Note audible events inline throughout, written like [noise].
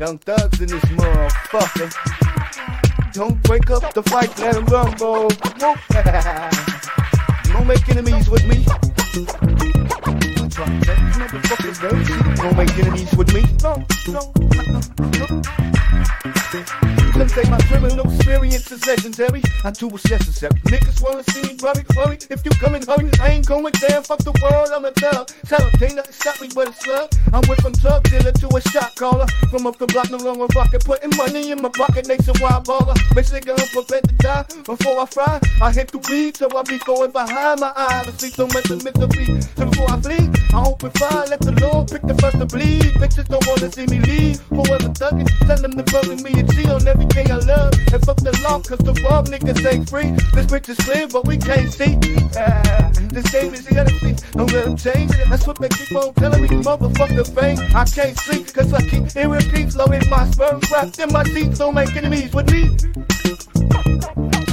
Young thugs in this motherfucker. Don't break up the fight, let them rumble. [laughs] Don't make enemies with me. Don't make enemies with me. No, no, no, no. Some say my criminal experience is legendary. I do what's necessary. Niggas wanna see me worry, worry. If you come in hurry, I ain't going down. Fuck the world, I'm a thug. Tell them, ain't nothing stop me but a slug. I'm with from drug dealer to a shot caller. From up the block, no longer rockin'. Putting money in my pocket, nationwide baller. Bitch, nigga, I'm prepared to die. Before I fry, I hit the weed, so I be going behind my eyes. I see so much of misery. So before I flee, I open fire, let the Lord pick the first to bleed. Bitches don't wanna see me leave. Whoever thuggin', tell them to bury me and cheat on everything I love. And fuck the law, cause the raw niggas ain't free. This bitch is clear, but we can't see. Ah, this game is the. Don't let them change it. That's what makes people telling me motherfucker fame. I can't sleep, cause I keep hearing peace low in my sperm wrapped in my teeth. Don't make enemies with me.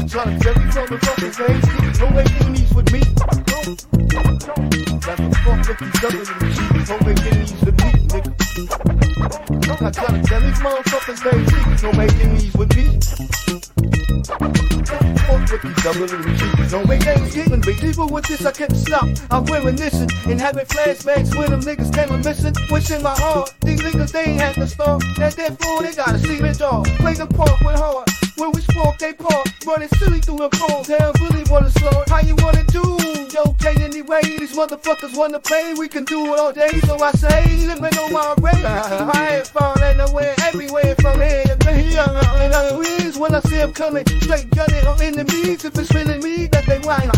Tell you motherfuckers ain't. Don't make enemies with me. That's the fuck with these other Tell these motherfuckers ain't see. Don't make enemies with me. Fuck with these. Don't make enemies even be. People with this, I can't stop. I'm reminiscing and having flashbacks when them niggas came a missing. Wishing my heart. These niggas, they ain't had to start. That therefore, they gotta see me dog. Play the part with heart. When we spark, they park. Running silly through the cold. Hell, really wanna slow. How you wanna do? Yo, okay, anyway, these motherfuckers wanna play. We can do it all day. So I say, living on my way. I ain't falling nowhere, everywhere from here to there. And I wins when I see them coming. Straight gunning on enemies. If it's feeling me, that they whine.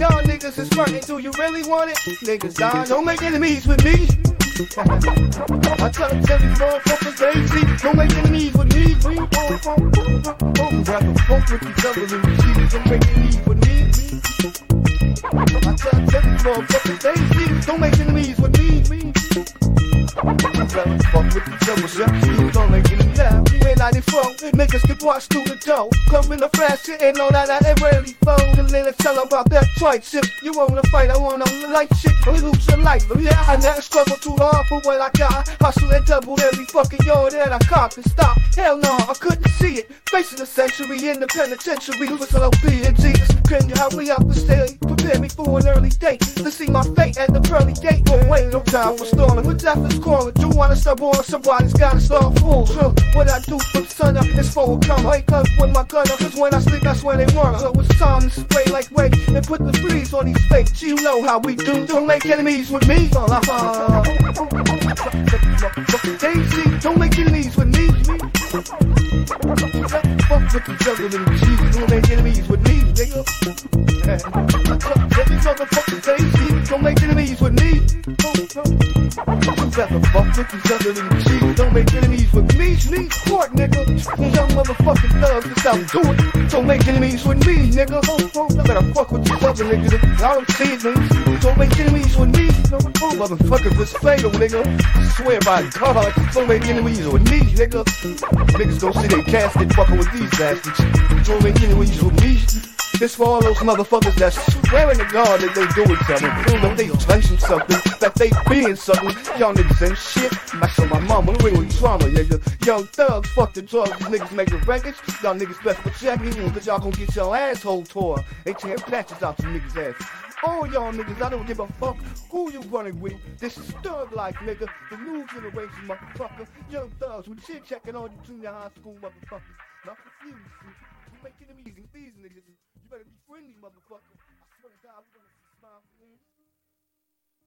Y'all niggas is frontin'. Do you really want it? Niggas, die. Don't make enemies with me. I try to tell these motherfuckers they see. Don't make enemies with me. We won't, won't, won't, won't, won't. Rather fuck with each other than cheat. Don't make enemies with me. I try to tell these motherfuckers they. Don't make enemies with me. me. Rather fuck with each other, niggas get washed through the door. Come in the flash, sitting on that, I really phone. And then tell about that tripe shit. You wanna fight, I wanna light shit. Or lose your life. Yeah, I never struggle too hard for what I got. Hustle and double every fucking yard that I caught and stop. Hell no, I couldn't see it. Facing the century in the penitentiary with LOP and Jesus. Couldn't you help me out the stay? Prepare me for an early date to see my fate at the pearly gate. But wait, no time for stalling. With death is calling. Do you wanna stop on somebody's gotta start full. So what I do from sun up is for a come. Wake up with my gun up, cause when I sleep, that's when they work. So it's time to spray like wait and put the freeze on these fakes. You know how we do. Don't make enemies with me. Uh, they see, don't make enemies with me. Fuck with each other and cheese. Don't make enemies with me, nigga. Every motherfucker they see, don't make enemies with me. You better fuck with each other and cheese. Don't make enemies with me. Me, court, nigga. You young motherfucking thugs, just out do it. Don't make enemies with me, nigga. You better fuck with each other, nigga. I don't see it, nigga. Don't make enemies with me. Oh, motherfucker, this fatal, nigga. I swear by God, don't make enemies with me, nigga. Niggas go see they casket fucking with these bastards. Don't make enemies with me. This for all those motherfuckers that's swearing to God that they doing something. Know they touching something, that they being something. Y'all niggas ain't shit. I show my mama real drama, nigga. Young thugs, fuck the drugs. These niggas making records. Y'all niggas best for checking, cause y'all gonna get your asshole tore. They tear patches out your niggas' ass. All y'all niggas, I don't give a fuck who you running with. This is thug life, nigga. The new generation, motherfucker. Young thugs with shit checking on you junior high school, motherfuckers. Not confused. You making them easy. These niggas, you better be friendly, motherfucker. I swear to God, we gonna see smile.